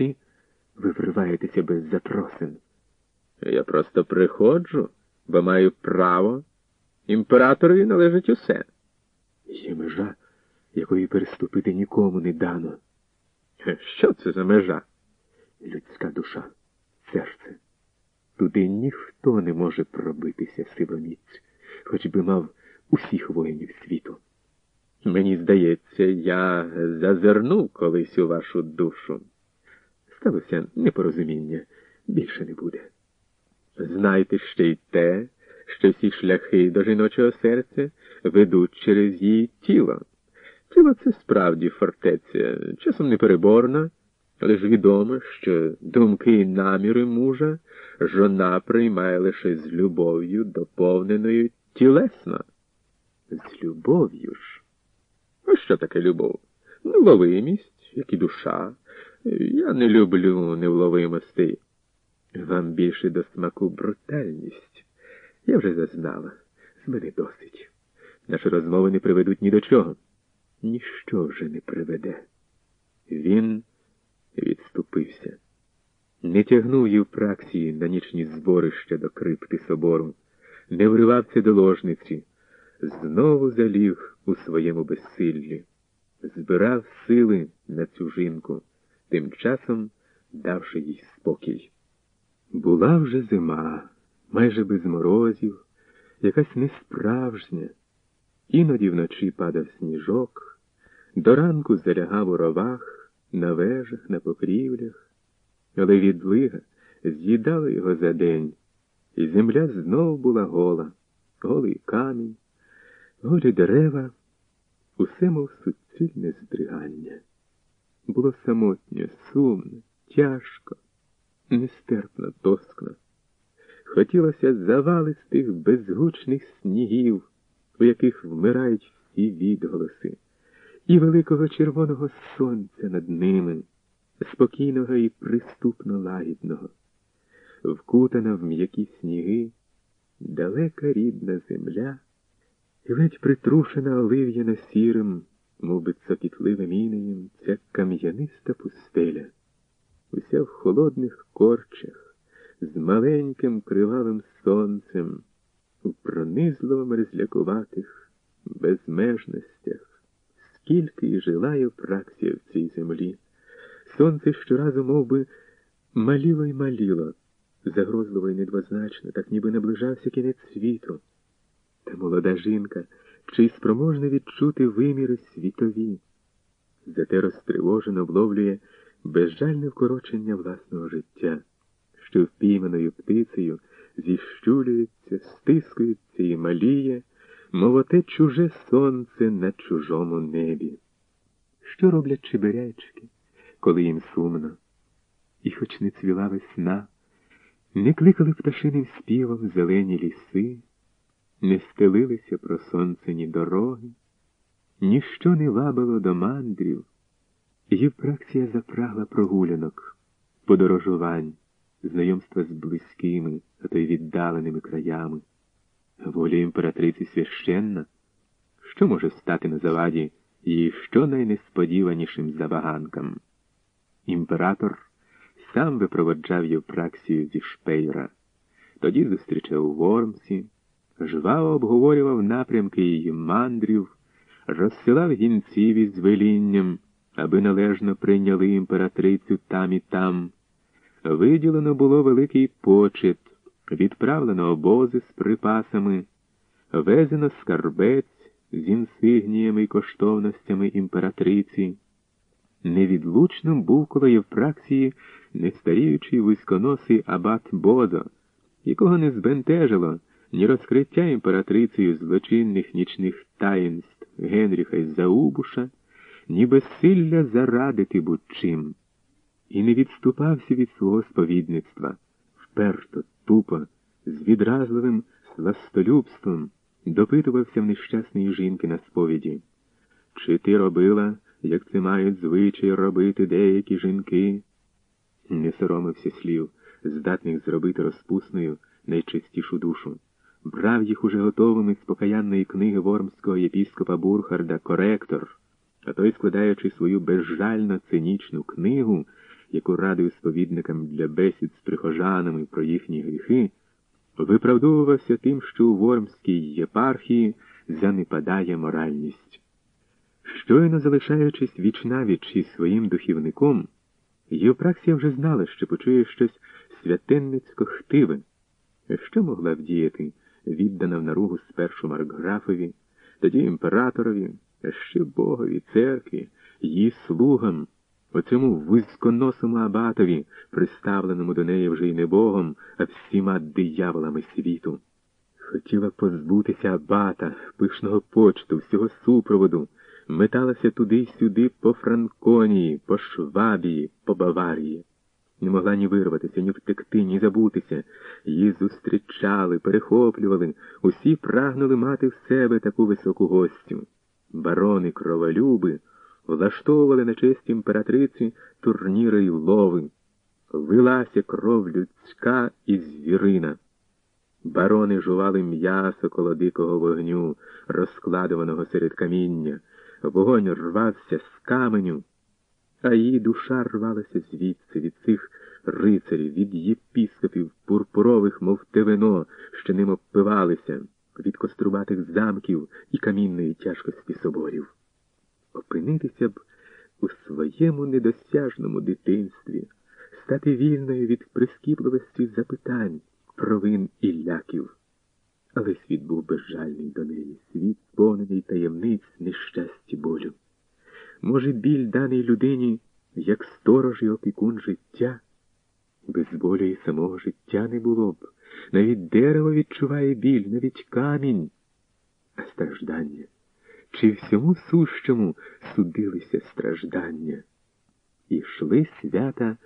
вночі ви вриваєтеся без запросин. Я просто приходжу, бо маю право. Імператорові належить усе. Є межа, якої переступити нікому не дано. Що це за межа? Людська душа, серце. Туди ніхто не може пробитися силоміць, хоч би мав усіх воїнів світу. Мені здається, я зазирнув колись у вашу душу. Сталося непорозуміння, більше не буде. Знайте ще й те, що всі шляхи до жіночого серця ведуть через її тіло. Тіло це справді фортеця, часом непереборна, але ж відомо, що думки і наміри мужа жона приймає лише з любов'ю, доповненою тілесно. З любов'ю ж. А що таке любов? Невловимість, як і душа. Я не люблю невловимостей. Вам більше до смаку брутальність. Я вже зазнала. З мене досить. Наші розмови не приведуть ні до чого. Ніщо вже не приведе. Він відступився. Не тягнув Євпраксії на нічні зборища до крипти собору, не вривався до ложниці, знову заліг у своєму безсиллі, збирав сили на цю жінку, тим часом давши їй спокій. Була вже зима, майже без морозів, якась несправжня. Іноді вночі падав сніжок, до ранку залягав у ровах, на вежах, на покрівлях, але відлига з'їдала його за день, і земля знов була гола, голий камінь, голі дерева, усе мов суцільне здригання. Було самотньо, сумно, тяжко, нестерпно тоскно. Хотілося завалистих безгучних снігів, у яких вмирають всі відголоси, і великого червоного сонця над ними, спокійного і приступно лагідного, вкутана в м'які сніги, далека рідна земля, ледь притрушена олив'яно сірим, мов би цокітливим інеєм, ця кам'яниста пустеля, уся в холодних корчах, з маленьким кривавим сонцем у пронизливо мерзлякуватих безмежностях, скільки і жила Євпраксія в цій землі. Сонце щоразу мов би, маліло й маліло, загрозливо й недвозначно, так ніби наближався кінець світу. Та молода жінка, чи й спроможна відчути виміри світові, зате розтривожено вловлює безжальне вкорочення власного життя, що впійманою птицею зіщулюється, стискується і маліє, мов оте чуже сонце на чужому небі. Що роблять чеберячки, коли їм сумно? І хоч не цвіла весна, не кликали пташиним співом зелені ліси, не стелилися про сонце дороги, ніщо не вабило до мандрів, Євпраксія запрагла прогулянок, подорожувань знайомства з близькими, а то й віддаленими краями. Воля імператриці священна, що може стати на заваді її щонайнесподіванішим забаганкам? Імператор сам випроводжав Євпраксію зі шпейра, тоді зустрічав у Вормсі, жваво обговорював напрямки її мандрів, розсилав гінців із велінням, аби належно прийняли імператрицю там і там. Виділено було великий почет, відправлено обози з припасами, везено скарбець з інсигніями й коштовностями імператриці. Невідлучним був коло Євпраксії нестаріючий вузьконосий абат Бозо, якого не збентежило ні розкриття імператрицею злочинних нічних таїнств Генріха й Заубуша, ні безсилля зарадити будь-чим і не відступався від свого сповідництва, вперто, тупо, з відразливим сластолюбством допитувався в нещасної жінки на сповіді. Чи ти робила, як це мають звичай робити деякі жінки? Не соромився слів, здатних зробити розпусною найчистішу душу. Брав їх уже готовими з покаянної книги вормського єпіскопа Бурхарда коректор, а той, складаючи свою безжально цинічну книгу, яку радив сповідникам для бесід з прихожанами про їхні гріхи, виправдовувався тим, що у Вормській єпархії занепадає моральність. Щойно залишаючись вічнавіч із своїм духівником, Євпраксія вже знала, що почує щось святенницько хтиве, що могла вдіяти, віддана в наругу спершу Маркграфові, тоді імператорові, а ще Богові, церкві, її слугам, оцьому вузьконосому абатові, приставленому до неї вже й не Богом, а всіма дияволами світу. Хотіла позбутися абата, пишного почту, всього супроводу, металася туди й сюди по Франконії, по Швабії, по Баварії. Не могла ні вирватися, ні втекти, ні забутися. Її зустрічали, перехоплювали, усі прагнули мати в себе таку високу гостю. Барони кроволюби влаштовували на честь імператриці турніри й лови. Лилася кров людська і звірина. Барони жували м'ясо коло дикого вогню, розкладуваного серед каміння. Вогонь рвався з каменю, а її душа рвалася звідси, від цих рицарів, від єпіскопів, пурпурових, мов те вино, що ним обпивалися, від кострубатих замків і камінної тяжкості соборів. Опинитися б у своєму недосяжному дитинстві, стати вільною від прискіпливості запитань, провин і ляків. Але світ був безжальний до неї, світ сповнений таємниць, нещасті болю. Може, біль даний людині, як сторож і опікун життя? Без болю і самого життя не було б. Навіть дерево відчуває біль, навіть камінь. А страждання? Чи всьому сущому судилися страждання? І йшли свята